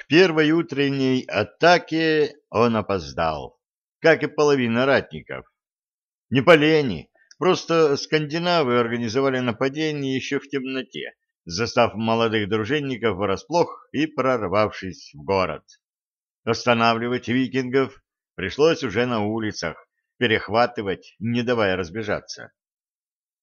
К первой утренней атаке он опоздал, как и половина ратников. Не по лени, просто скандинавы организовали нападение еще в темноте, застав молодых дружинников врасплох и прорвавшись в город. Останавливать викингов пришлось уже на улицах, перехватывать, не давая разбежаться.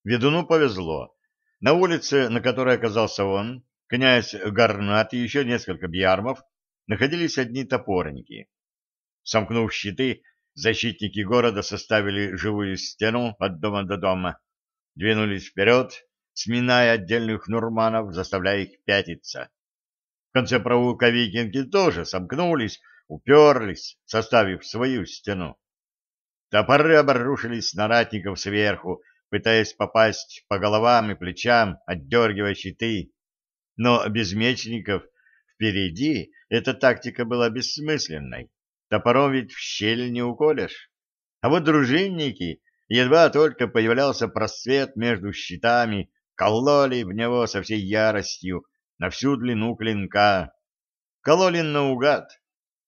Ведуну повезло. На улице, на которой оказался он, князь Гарнат и еще несколько бьярмов находились одни топорники. Сомкнув щиты, защитники города составили живую стену от дома до дома, двинулись вперед, сминая отдельных нурманов, заставляя их пятиться. В конце проулка викинги тоже сомкнулись, уперлись, составив свою стену. Топоры обрушились на ратников сверху, пытаясь попасть по головам и плечам, отдергивая щиты. Но без мечников впереди эта тактика была бессмысленной. Топором ведь в щель не уколешь. А вот дружинники, едва только появлялся просвет между щитами, кололи в него со всей яростью на всю длину клинка. Кололи наугад,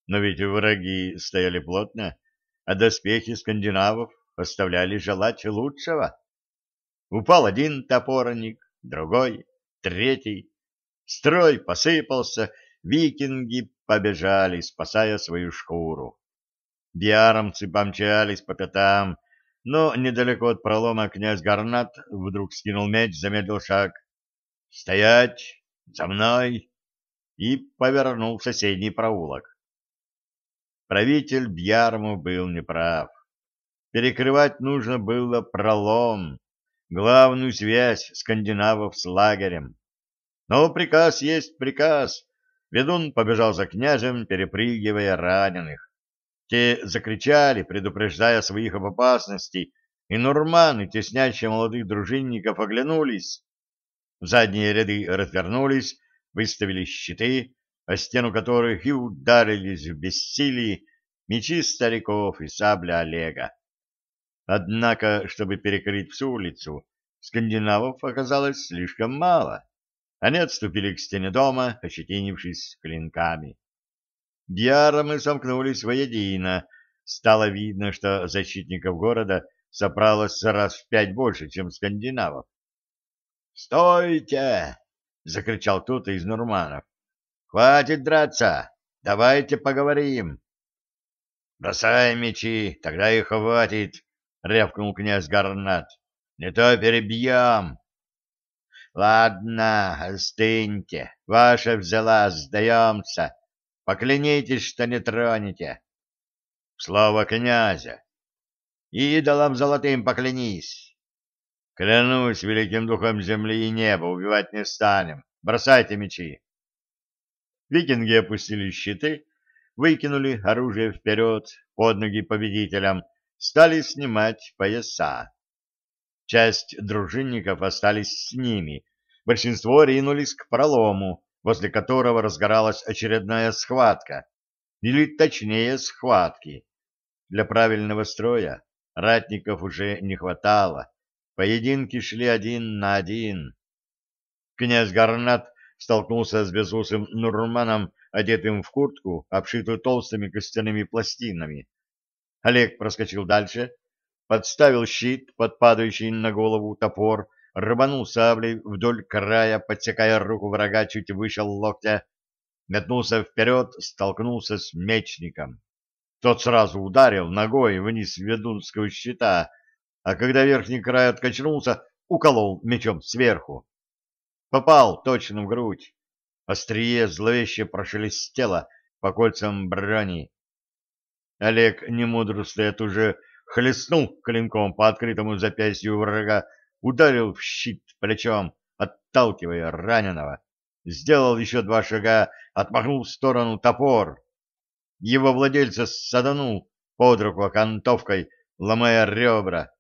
но ведь враги стояли плотно, а доспехи скандинавов оставляли желать лучшего. Упал один топорник, другой, третий. Строй посыпался, викинги побежали, спасая свою шкуру. Биаромцы помчались по пятам, но недалеко от пролома князь Гарнат вдруг скинул меч, замедлил шаг. «Стоять! За мной!» и повернул в соседний проулок. Правитель Бьярмов был неправ. Перекрывать нужно было пролом, главную связь скандинавов с лагерем. Но приказ есть приказ. Ведун побежал за князем, перепрыгивая раненых. Те закричали, предупреждая своих об опасности, и нурманы, теснящие молодых дружинников, оглянулись. Задние ряды развернулись, выставили щиты, о стену которых и ударились в бессилии мечи стариков и сабля Олега. Однако, чтобы перекрыть всю улицу, скандинавов оказалось слишком мало. Они отступили к стене дома, ощетинившись клинками. Бьяры сомкнулись воедино. Стало видно, что защитников города собралось раз в пять больше, чем скандинавов. «Стойте!» — закричал кто-то из нурманов. «Хватит драться! Давайте поговорим!» «Бросай мечи, тогда и хватит!» — рявкнул князь Гарнат. — Не то перебьем. — Ладно, остыньте. Ваша взяла, сдаемся. Поклянитесь, что не тронете. — Слово князя. — Идолам золотым поклянись. — Клянусь великим духом земли и неба, убивать не станем. Бросайте мечи. Викинги опустили щиты, выкинули оружие вперед, под ноги победителям, стали снимать пояса. Часть дружинников остались с ними, большинство ринулись к пролому, возле которого разгоралась очередная схватка, или точнее схватки. Для правильного строя ратников уже не хватало, поединки шли один на один. Князь Гарнат столкнулся с безусым Нурманом, одетым в куртку, обшитую толстыми костяными пластинами, Олег проскочил дальше, подставил щит под падающий на голову топор, рванул саблей вдоль края, подсекая руку врага чуть выше локтя, метнулся вперед, столкнулся с мечником. Тот сразу ударил ногой вниз ведунского щита, а когда верхний край откачнулся, уколол мечом сверху. Попал точно в грудь. Острие зловеще прошелестело по кольцам брони. Олег, не мудрствуя, уже хлестнул клинком по открытому запястью врага, ударил в щит плечом, отталкивая раненого. Сделал еще два шага, отмахнул в сторону топор. Его владельца саданул под руку окантовкой, ломая ребра.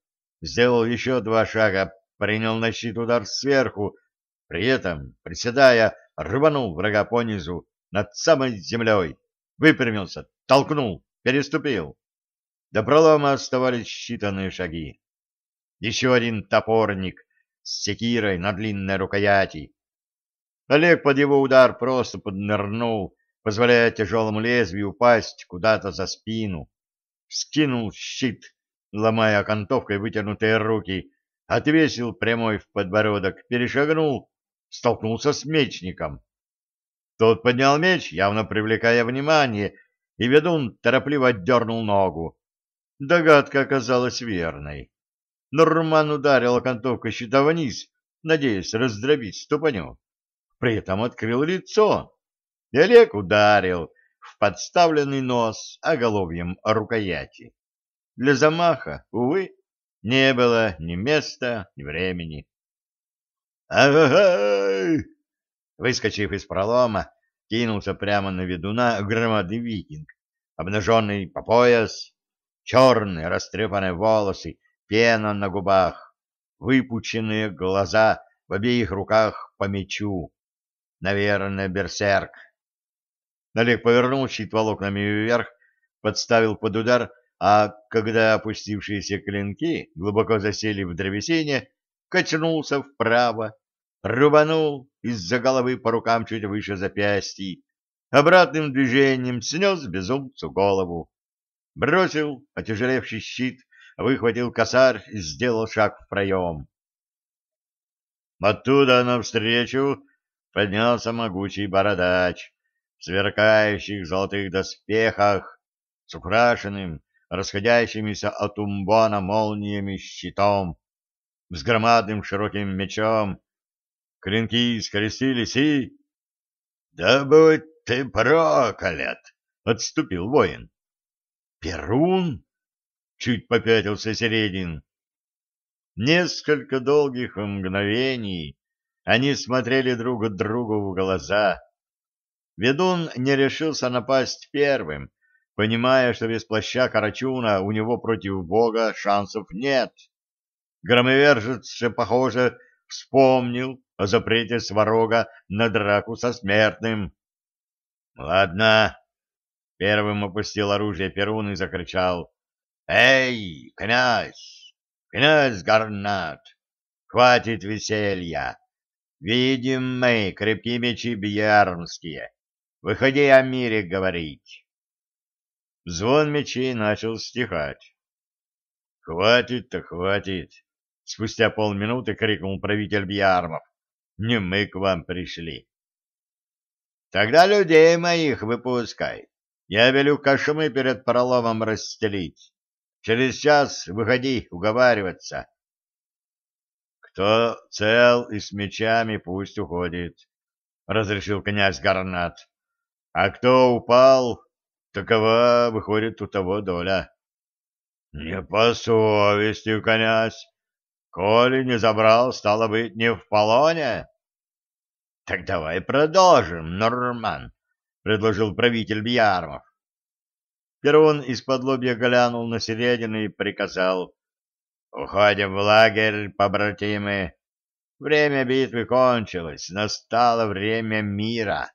Сделал еще два шага, принял на щит удар сверху, при этом, приседая, рванул врага понизу, над самой землей, выпрямился, толкнул, Переступил. До пролома оставались считанные шаги. Еще один топорник с секирой на длинной рукояти. Олег под его удар просто поднырнул, позволяя тяжелому лезвию упасть куда-то за спину. Скинул щит, ломая окантовкой вытянутые руки, отвесил прямой в подбородок, перешагнул, столкнулся с мечником. Тот поднял меч, явно привлекая внимание, и ведун торопливо отдернул ногу. Догадка оказалась верной. Норман ударил окантовкой щита вниз, надеясь раздробить ступаню. При этом открыл лицо, и Олег ударил в подставленный нос оголовьем рукояти. Для замаха, увы, не было ни места, ни времени. «Ага-га!» Выскочив из пролома, кинулся прямо на ведуна громадный викинг, обнаженный по пояс, черные растрепанные волосы, пена на губах, выпученные глаза, в обеих руках по мечу. Наверное, берсерк. Олег повернул щит волокнами вверх, подставил под удар, а когда опустившиеся клинки глубоко засели в древесине, качнулся вправо, рубанул из-за головы по рукам чуть выше запястья, обратным движением снес безумцу голову, бросил отяжелевший щит, выхватил косарь и сделал шаг в проем. Оттуда навстречу поднялся могучий бородач в сверкающих золотых доспехах с украшенным расходящимися от умбона молниями щитом, с громадным широким мечом. Клинки скрестились и... — Да будь ты проклят! — отступил воин. — Перун? — чуть попятился Середин. Несколько долгих мгновений они смотрели друг другу в глаза. Ведун не решился напасть первым, понимая, что без плаща Карачуна у него против бога шансов нет. Громовержец же, похоже, вспомнил о запрете сварога на драку со смертным. — Ладно. Первым опустил оружие Перун и закричал. — Эй, князь! Князь Гарнат! Хватит веселья! Видим мы крепкие мечи бьярмские. Выходи о мире говорить. Звон мечей начал стихать. «Хватит-то, хватит!» — спустя полминуты крикнул правитель Бьярмов. «Не мы к вам пришли!» «Тогда людей моих выпускай. Я велю кошмы перед проломом расстелить. Через час выходи уговариваться». «Кто цел и с мечами, пусть уходит», — разрешил князь Гарнат. «А кто упал, Такова, выходит, у того доля. — Не по совести, князь. Коли не забрал, стало быть, не в полоне. — Так давай продолжим, Норман, — предложил правитель Бьярмов. Перун из-под лобья глянул на середину и приказал. — Уходим в лагерь, побратимы. Время битвы кончилось, настало время мира.